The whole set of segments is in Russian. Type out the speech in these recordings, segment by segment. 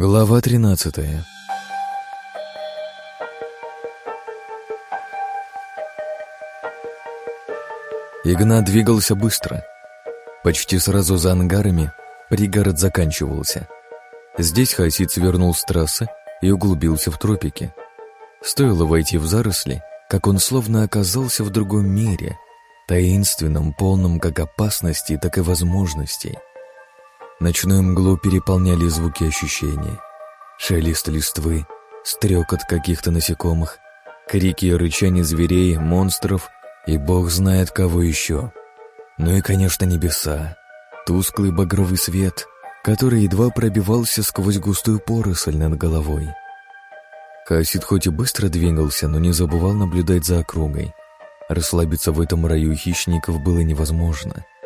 Глава 13 Игнат двигался быстро. Почти сразу за ангарами пригород заканчивался. Здесь Хасид свернул с трассы и углубился в тропики. Стоило войти в заросли, как он словно оказался в другом мире, таинственном, полном как опасностей, так и возможностей. Ночную мглу переполняли звуки ощущения. Шелест листвы, стрекот каких-то насекомых, крики и рычания зверей, монстров и бог знает кого еще. Ну и, конечно, небеса. Тусклый багровый свет, который едва пробивался сквозь густую поросль над головой. Хасид хоть и быстро двигался, но не забывал наблюдать за округой. Расслабиться в этом раю хищников было невозможно —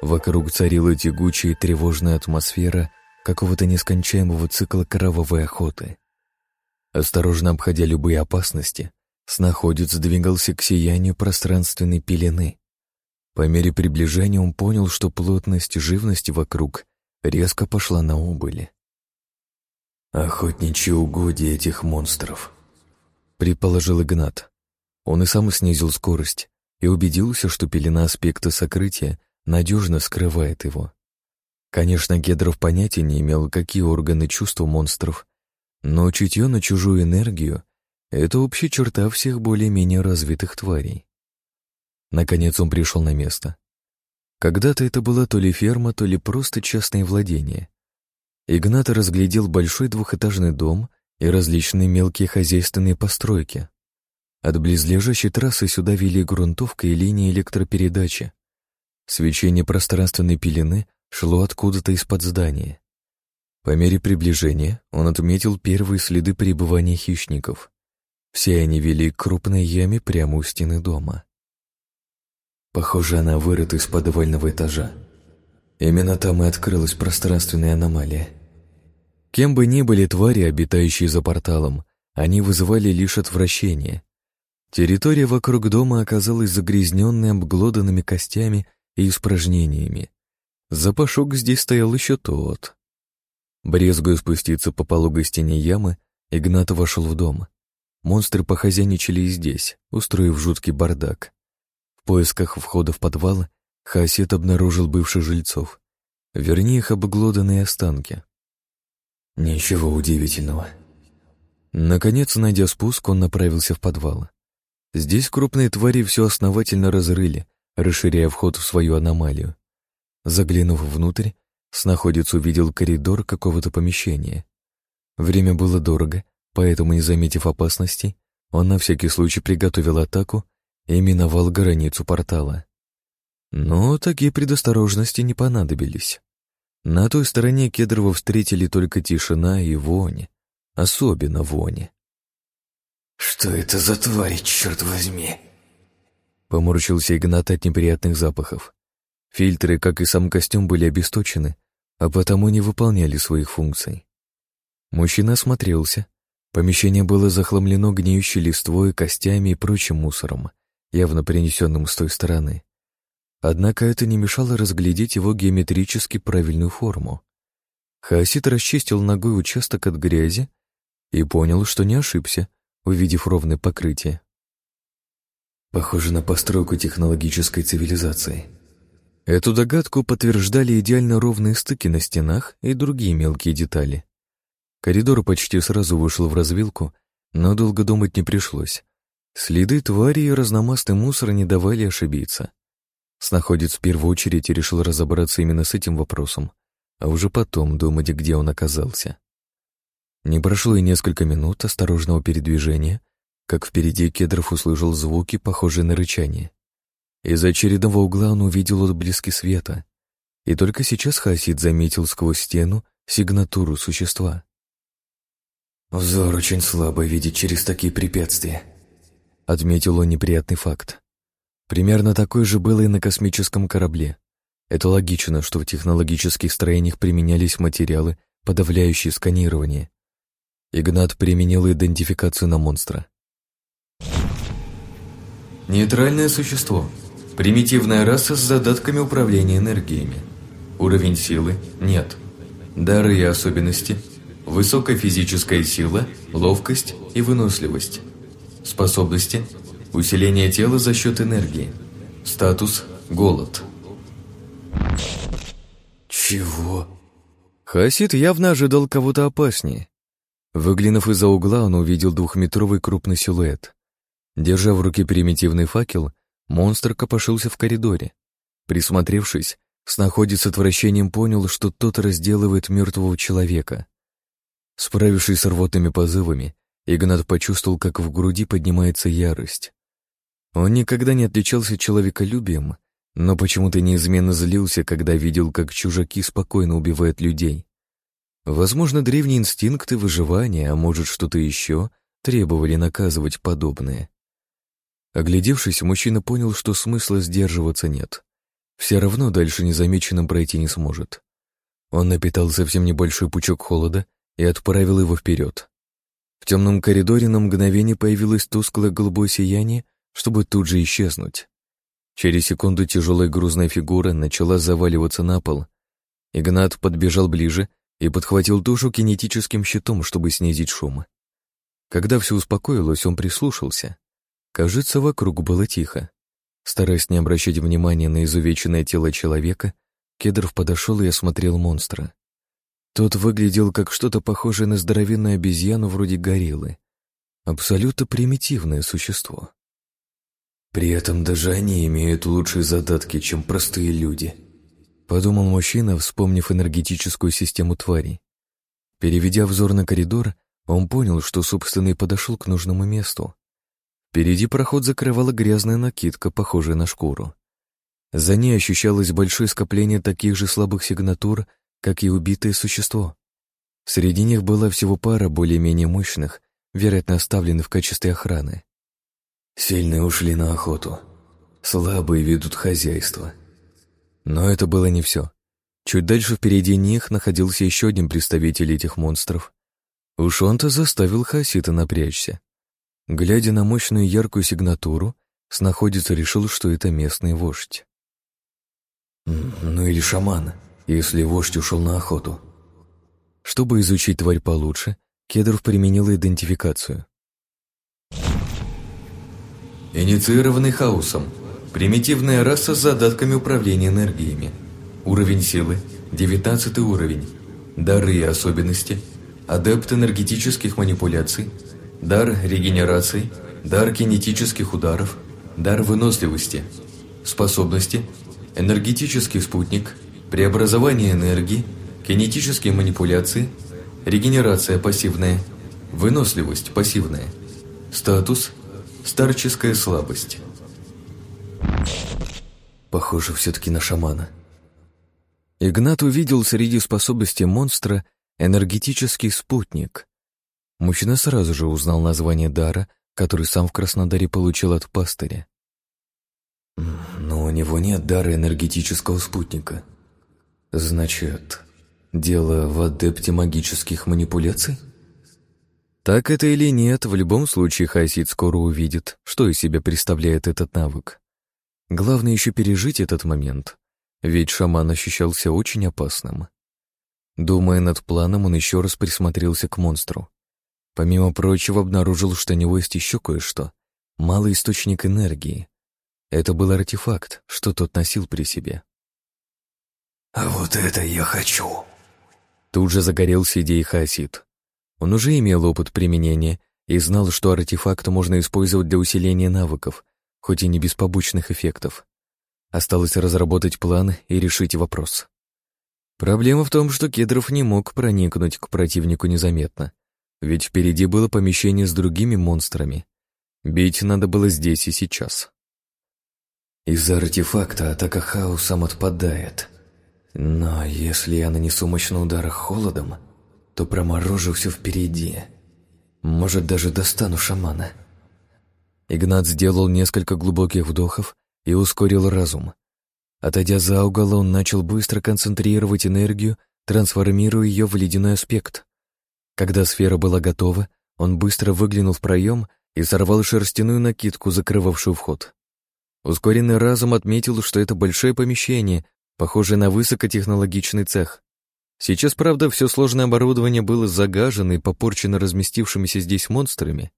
Вокруг царила тягучая и тревожная атмосфера какого-то нескончаемого цикла кровавой охоты. Осторожно обходя любые опасности, снаходец двигался к сиянию пространственной пелены. По мере приближения он понял, что плотность живности вокруг резко пошла на убыли. «Охотничьи угодья этих монстров», — предположил Игнат. Он и сам снизил скорость и убедился, что пелена аспекта сокрытия надежно скрывает его. Конечно, Гедров понятия не имел, какие органы чувств монстров, но чутье на чужую энергию — это общая черта всех более-менее развитых тварей. Наконец он пришел на место. Когда-то это была то ли ферма, то ли просто частное владение. Игнат разглядел большой двухэтажный дом и различные мелкие хозяйственные постройки. От близлежащей трассы сюда вели грунтовка и линии электропередачи. Свечение пространственной пелены шло откуда-то из-под здания. По мере приближения он отметил первые следы пребывания хищников. Все они вели к крупной яме прямо у стены дома. Похоже, она вырыта из подвального этажа. Именно там и открылась пространственная аномалия. Кем бы ни были твари, обитающие за порталом, они вызывали лишь отвращение. Территория вокруг дома оказалась загрязненной обглоданными костями и испражнениями. Запашок здесь стоял еще тот. Брезгуя спуститься по пологой стене ямы, Игнат вошел в дом. Монстры похозяйничали и здесь, устроив жуткий бардак. В поисках входа в подвал Хасет обнаружил бывших жильцов, вернее их обглоданные останки. Ничего удивительного. Наконец, найдя спуск, он направился в подвал. Здесь крупные твари все основательно разрыли, расширяя вход в свою аномалию. Заглянув внутрь, снаходец увидел коридор какого-то помещения. Время было дорого, поэтому, не заметив опасностей, он на всякий случай приготовил атаку и миновал границу портала. Но такие предосторожности не понадобились. На той стороне Кедрова встретили только тишина и вонь, особенно вони. «Что это за твари, черт возьми?» Поморщился Игнат от неприятных запахов. Фильтры, как и сам костюм, были обесточены, а потому не выполняли своих функций. Мужчина осмотрелся. Помещение было захламлено гниющей листвой, костями и прочим мусором, явно принесенным с той стороны. Однако это не мешало разглядеть его геометрически правильную форму. Хаосит расчистил ногой участок от грязи и понял, что не ошибся, увидев ровное покрытие. Похоже на постройку технологической цивилизации. Эту догадку подтверждали идеально ровные стыки на стенах и другие мелкие детали. Коридор почти сразу вышел в развилку, но долго думать не пришлось. Следы твари и разномастный мусор не давали ошибиться. Снаходец в первую очередь решил разобраться именно с этим вопросом, а уже потом думать, где он оказался. Не прошло и несколько минут осторожного передвижения, как впереди Кедров услышал звуки, похожие на рычание. Из очередного угла он увидел отблески света, и только сейчас Хасид заметил сквозь стену сигнатуру существа. «Взор очень слабо видеть через такие препятствия», — отметил он неприятный факт. Примерно такой же было и на космическом корабле. Это логично, что в технологических строениях применялись материалы, подавляющие сканирование. Игнат применил идентификацию на монстра. Нейтральное существо. Примитивная раса с задатками управления энергиями. Уровень силы – нет. Дары и особенности – высокая физическая сила, ловкость и выносливость. Способности – усиление тела за счет энергии. Статус – голод. Чего? Хасид явно ожидал кого-то опаснее. Выглянув из-за угла, он увидел двухметровый крупный силуэт. Держа в руке примитивный факел, монстр копошился в коридоре. Присмотревшись, снаходец с отвращением понял, что тот разделывает мертвого человека. Справившись с рвотными позывами, Игнат почувствовал, как в груди поднимается ярость. Он никогда не отличался человеколюбием, но почему-то неизменно злился, когда видел, как чужаки спокойно убивают людей. Возможно, древние инстинкты выживания, а может что-то еще, требовали наказывать подобное. Оглядевшись, мужчина понял, что смысла сдерживаться нет. Все равно дальше незамеченным пройти не сможет. Он напитал совсем небольшой пучок холода и отправил его вперед. В темном коридоре на мгновение появилось тусклое голубое сияние, чтобы тут же исчезнуть. Через секунду тяжелая грузная фигура начала заваливаться на пол. Игнат подбежал ближе и подхватил тушу кинетическим щитом, чтобы снизить шум. Когда все успокоилось, он прислушался. Кажется, вокруг было тихо. Стараясь не обращать внимания на изувеченное тело человека, Кедров подошел и осмотрел монстра. Тот выглядел как что-то похожее на здоровенную обезьяну вроде гориллы. Абсолютно примитивное существо. При этом даже они имеют лучшие задатки, чем простые люди. Подумал мужчина, вспомнив энергетическую систему тварей. Переведя взор на коридор, он понял, что, собственно, и подошел к нужному месту. Впереди проход закрывала грязная накидка, похожая на шкуру. За ней ощущалось большое скопление таких же слабых сигнатур, как и убитое существо. Среди них была всего пара более-менее мощных, вероятно, оставлены в качестве охраны. Сильные ушли на охоту. Слабые ведут хозяйство. Но это было не все. Чуть дальше впереди них находился еще один представитель этих монстров. Уж он-то заставил Хасита напрячься. Глядя на мощную яркую сигнатуру, снаходец решил, что это местный вождь. Ну или шаман, если вождь ушел на охоту. Чтобы изучить тварь получше, Кедров применил идентификацию. Инициированный хаосом. Примитивная раса с задатками управления энергиями. Уровень силы – 19 уровень. Дары и особенности. Адепт энергетических манипуляций. Дар регенерации. Дар кинетических ударов. Дар выносливости. Способности. Энергетический спутник. Преобразование энергии. Кинетические манипуляции. Регенерация пассивная. Выносливость пассивная. Статус Старческая слабость. Похоже все-таки на шамана. Игнат увидел среди способностей монстра энергетический спутник. Мужчина сразу же узнал название дара, который сам в Краснодаре получил от пастыря. Но у него нет дара энергетического спутника. Значит, дело в адепте магических манипуляций? Так это или нет, в любом случае Хасид скоро увидит, что из себя представляет этот навык. Главное еще пережить этот момент, ведь шаман ощущался очень опасным. Думая над планом, он еще раз присмотрелся к монстру. Помимо прочего, обнаружил, что у него есть еще кое-что. Малый источник энергии. Это был артефакт, что тот носил при себе. «А вот это я хочу!» Тут же загорелся идеей Хасид. Он уже имел опыт применения и знал, что артефакт можно использовать для усиления навыков, хоть и не без побочных эффектов. Осталось разработать план и решить вопрос. Проблема в том, что Кедров не мог проникнуть к противнику незаметно, ведь впереди было помещение с другими монстрами. Бить надо было здесь и сейчас. Из-за артефакта атака хаосом отпадает. Но если я нанесу мощный удар холодом, то проморожу все впереди. Может, даже достану шамана. Игнат сделал несколько глубоких вдохов и ускорил разум. Отойдя за угол, он начал быстро концентрировать энергию, трансформируя ее в ледяной аспект. Когда сфера была готова, он быстро выглянул в проем и сорвал шерстяную накидку, закрывавшую вход. Ускоренный разум отметил, что это большое помещение, похожее на высокотехнологичный цех. Сейчас, правда, все сложное оборудование было загажено и попорчено разместившимися здесь монстрами.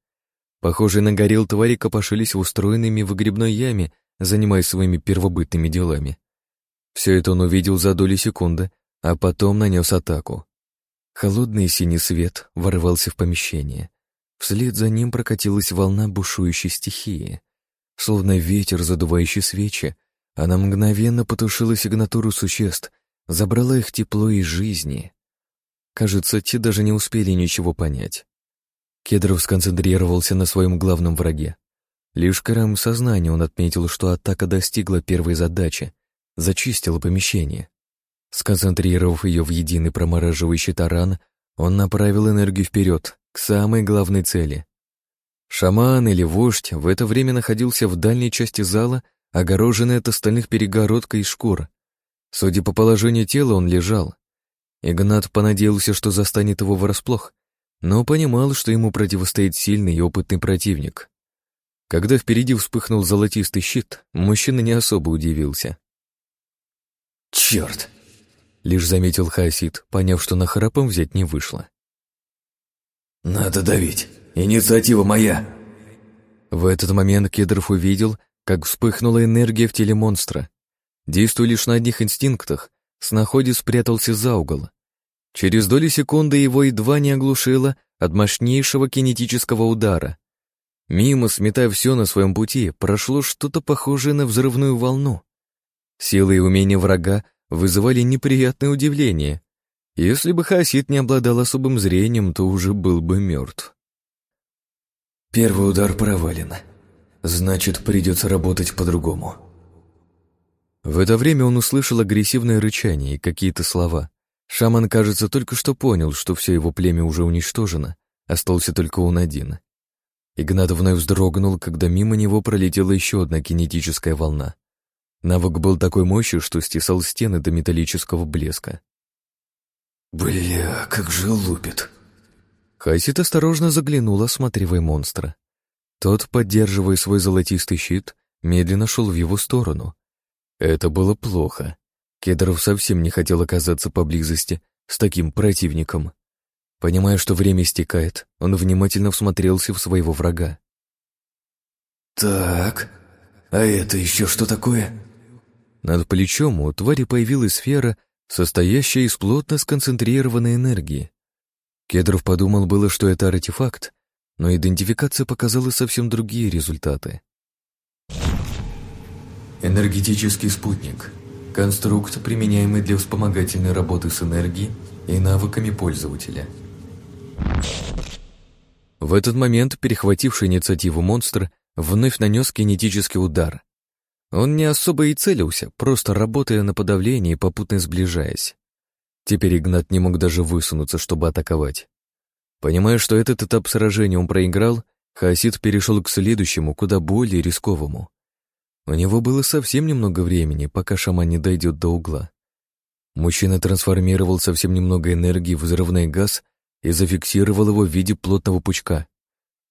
Похожие на горил твари копошились в устроенными в грибной яме, занимаясь своими первобытными делами. Все это он увидел за доли секунды, а потом нанес атаку. Холодный синий свет ворвался в помещение. Вслед за ним прокатилась волна бушующей стихии. Словно ветер, задувающий свечи, она мгновенно потушила сигнатуру существ, забрала их тепло и жизни. Кажется, те даже не успели ничего понять. Кедров сконцентрировался на своем главном враге. Лишь краем сознания он отметил, что атака достигла первой задачи, зачистила помещение. Сконцентрировав ее в единый промораживающий таран, он направил энергию вперед, к самой главной цели. Шаман или вождь в это время находился в дальней части зала, огороженный от остальных перегородкой из шкур. Судя по положению тела, он лежал. Игнат понадеялся, что застанет его врасплох, но понимал, что ему противостоит сильный и опытный противник. Когда впереди вспыхнул золотистый щит, мужчина не особо удивился. «Черт!» — лишь заметил Хасид, поняв, что на храпом взять не вышло. «Надо давить! Инициатива моя!» В этот момент Кедров увидел, как вспыхнула энергия в теле монстра. Действуя лишь на одних инстинктах, Снаходи спрятался за угол. Через доли секунды его едва не оглушило от мощнейшего кинетического удара. Мимо, сметая все на своем пути, прошло что-то похожее на взрывную волну. Силы и умения врага вызывали неприятное удивление. Если бы Хасид не обладал особым зрением, то уже был бы мертв. Первый удар провален. Значит, придется работать по-другому. В это время он услышал агрессивное рычание и какие-то слова. Шаман, кажется, только что понял, что все его племя уже уничтожено, остался только он один. Игнат вновь вздрогнул, когда мимо него пролетела еще одна кинетическая волна. Навык был такой мощью, что стесал стены до металлического блеска. «Бля, как же лупит!» Хасит осторожно заглянул, осматривая монстра. Тот, поддерживая свой золотистый щит, медленно шел в его сторону. Это было плохо. Кедров совсем не хотел оказаться поблизости с таким противником. Понимая, что время истекает, он внимательно всмотрелся в своего врага. «Так, а это еще что такое?» Над плечом у твари появилась сфера, состоящая из плотно сконцентрированной энергии. Кедров подумал было, что это артефакт, но идентификация показала совсем другие результаты. Энергетический спутник. Конструкт, применяемый для вспомогательной работы с энергией и навыками пользователя. В этот момент перехвативший инициативу монстр вновь нанес кинетический удар. Он не особо и целился, просто работая на подавление и попутно сближаясь. Теперь Игнат не мог даже высунуться, чтобы атаковать. Понимая, что этот этап сражения он проиграл, Хасид перешел к следующему, куда более рисковому. У него было совсем немного времени, пока шаман не дойдет до угла. Мужчина трансформировал совсем немного энергии в взрывной газ и зафиксировал его в виде плотного пучка.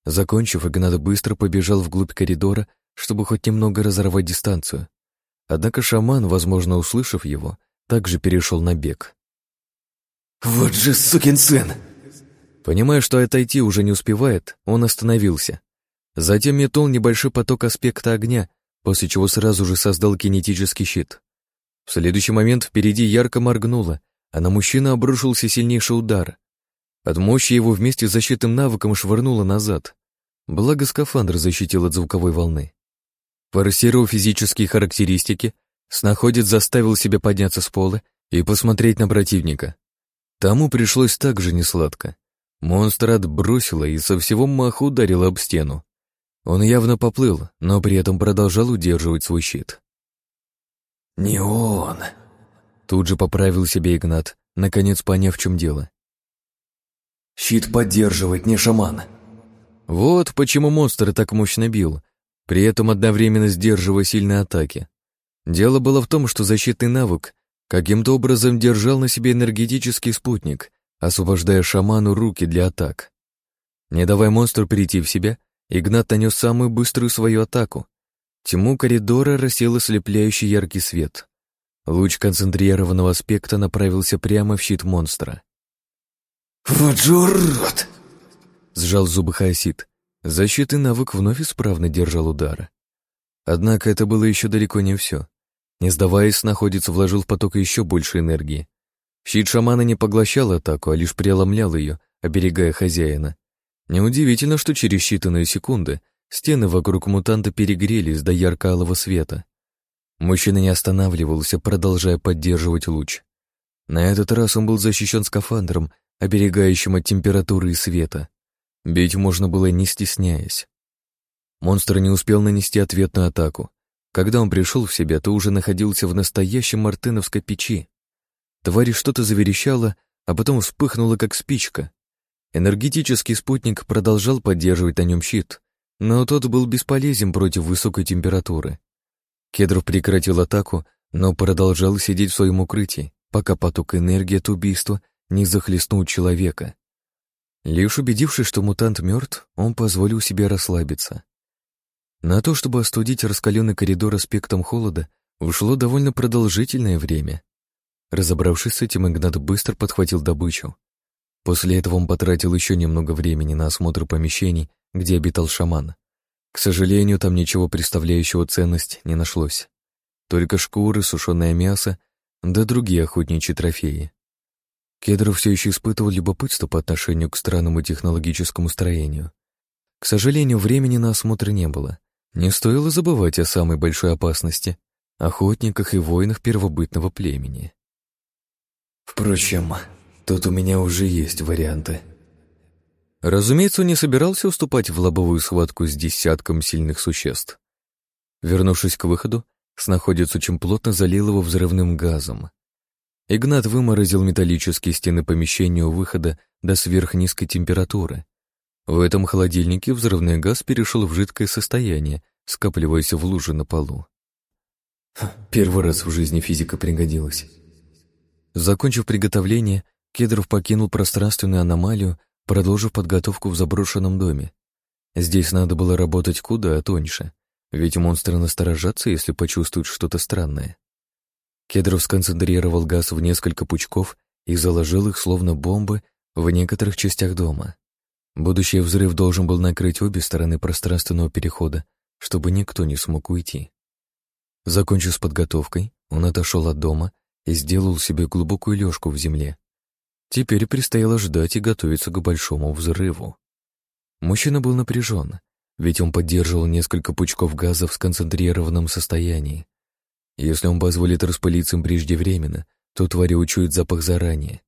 Закончив, Игнат быстро побежал вглубь коридора, чтобы хоть немного разорвать дистанцию. Однако шаман, возможно, услышав его, также перешел на бег. «Вот же сукин сын!» Понимая, что отойти уже не успевает, он остановился. Затем метнул небольшой поток аспекта огня, после чего сразу же создал кинетический щит. В следующий момент впереди ярко моргнуло, а на мужчину обрушился сильнейший удар. От мощи его вместе с защитным навыком швырнуло назад. Благо скафандр защитил от звуковой волны. Форсировав физические характеристики, снаходец заставил себя подняться с пола и посмотреть на противника. Тому пришлось так же несладко. Монстр отбросило и со всего маху ударило об стену. Он явно поплыл, но при этом продолжал удерживать свой щит. «Не он!» Тут же поправил себе Игнат, наконец поняв, в чем дело. «Щит поддерживает не шаман!» Вот почему монстр так мощно бил, при этом одновременно сдерживая сильные атаки. Дело было в том, что защитный навык каким-то образом держал на себе энергетический спутник, освобождая шаману руки для атак. Не давая монстру перейти в себя, Игнат нанес самую быструю свою атаку. Тьму коридора рассел ослепляющий яркий свет. Луч концентрированного аспекта направился прямо в щит монстра. «Вот же урод!» Сжал зубы Хаосид. Защитный навык вновь исправно держал удара. Однако это было еще далеко не все. Не сдаваясь, находится вложил в поток еще больше энергии. Щит шамана не поглощал атаку, а лишь преломлял ее, оберегая хозяина. Неудивительно, что через считанные секунды стены вокруг мутанта перегрелись до ярко-алого света. Мужчина не останавливался, продолжая поддерживать луч. На этот раз он был защищен скафандром, оберегающим от температуры и света. Бить можно было не стесняясь. Монстр не успел нанести ответную атаку. Когда он пришел в себя, то уже находился в настоящей мартыновской печи. Тварь что-то заверещала, а потом вспыхнула, как спичка. Энергетический спутник продолжал поддерживать на нем щит, но тот был бесполезен против высокой температуры. Кедров прекратил атаку, но продолжал сидеть в своем укрытии, пока поток энергии от убийства не захлестнул человека. Лишь убедившись, что мутант мертв, он позволил себе расслабиться. На то, чтобы остудить раскаленный коридор аспектом холода, ушло довольно продолжительное время. Разобравшись с этим, Игнат быстро подхватил добычу. После этого он потратил еще немного времени на осмотр помещений, где обитал шаман. К сожалению, там ничего представляющего ценность не нашлось. Только шкуры, сушеное мясо, да другие охотничьи трофеи. Кедров все еще испытывал любопытство по отношению к странному технологическому строению. К сожалению, времени на осмотр не было. Не стоило забывать о самой большой опасности — охотниках и воинах первобытного племени. Впрочем, тут у меня уже есть варианты. Разумеется, он не собирался уступать в лобовую схватку с десятком сильных существ. Вернувшись к выходу, снаходец очень плотно залил его взрывным газом. Игнат выморозил металлические стены помещения у выхода до сверхнизкой температуры, в этом холодильнике взрывной газ перешел в жидкое состояние, скапливаясь в луже на полу. Первый раз в жизни физика пригодилась. Закончив приготовление, Кедров покинул пространственную аномалию, продолжив подготовку в заброшенном доме. Здесь надо было работать куда тоньше, ведь монстры насторожатся, если почувствуют что-то странное. Кедров сконцентрировал газ в несколько пучков и заложил их, словно бомбы, в некоторых частях дома. Будущий взрыв должен был накрыть обе стороны пространственного перехода, чтобы никто не смог уйти. Закончив с подготовкой, он отошел от дома и сделал себе глубокую лёжку в земле. Теперь предстояло ждать и готовиться к большому взрыву. Мужчина был напряжен, ведь он поддерживал несколько пучков газа в сконцентрированном состоянии. Если он позволит распылиться им преждевременно, то твари учуют запах заранее.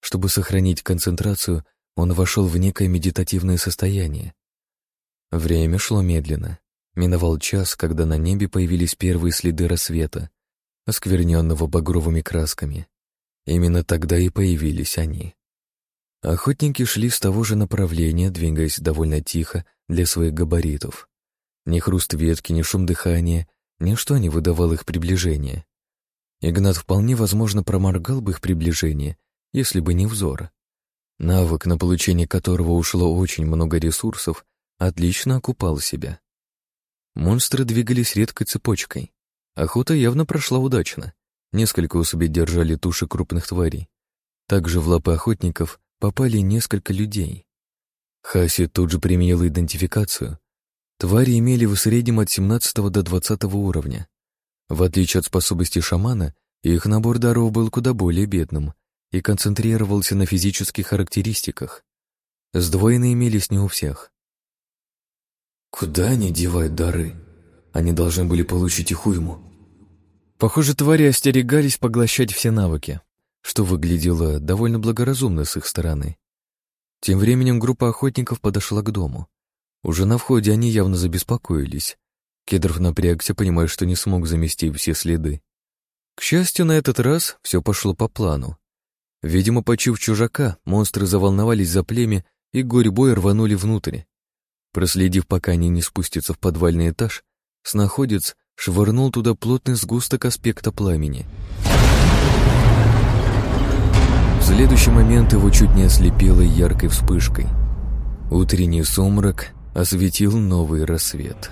Чтобы сохранить концентрацию, он вошел в некое медитативное состояние. Время шло медленно. Миновал час, когда на небе появились первые следы рассвета, оскверненного багровыми красками. Именно тогда и появились они. Охотники шли с того же направления, двигаясь довольно тихо для своих габаритов. Ни хруст ветки, ни шум дыхания, ничто не выдавало их приближения. Игнат вполне возможно проморгал бы их приближение, если бы не взор. Навык, на получение которого ушло очень много ресурсов, отлично окупал себя. Монстры двигались редкой цепочкой. Охота явно прошла удачно. Несколько особей держали туши крупных тварей. Также в лапы охотников попали несколько людей. Хаси тут же применил идентификацию. Твари имели в среднем от 17 до 20 уровня. В отличие от способностей шамана, их набор даров был куда более бедным, и концентрировался на физических характеристиках. Сдвоенные имелись не у всех. Куда они девают дары? Они должны были получить их уйму. Похоже, твари остерегались поглощать все навыки, что выглядело довольно благоразумно с их стороны. Тем временем группа охотников подошла к дому. Уже на входе они явно забеспокоились. Кедров напрягся, понимая, что не смог замести все следы. К счастью, на этот раз все пошло по плану. Видимо, почув чужака, монстры заволновались за племя и горьбой рванули внутрь. Проследив, пока они не спустятся в подвальный этаж, снаходец швырнул туда плотный сгусток аспекта пламени. В следующий момент его чуть не ослепило яркой вспышкой. Утренний сумрак осветил новый рассвет.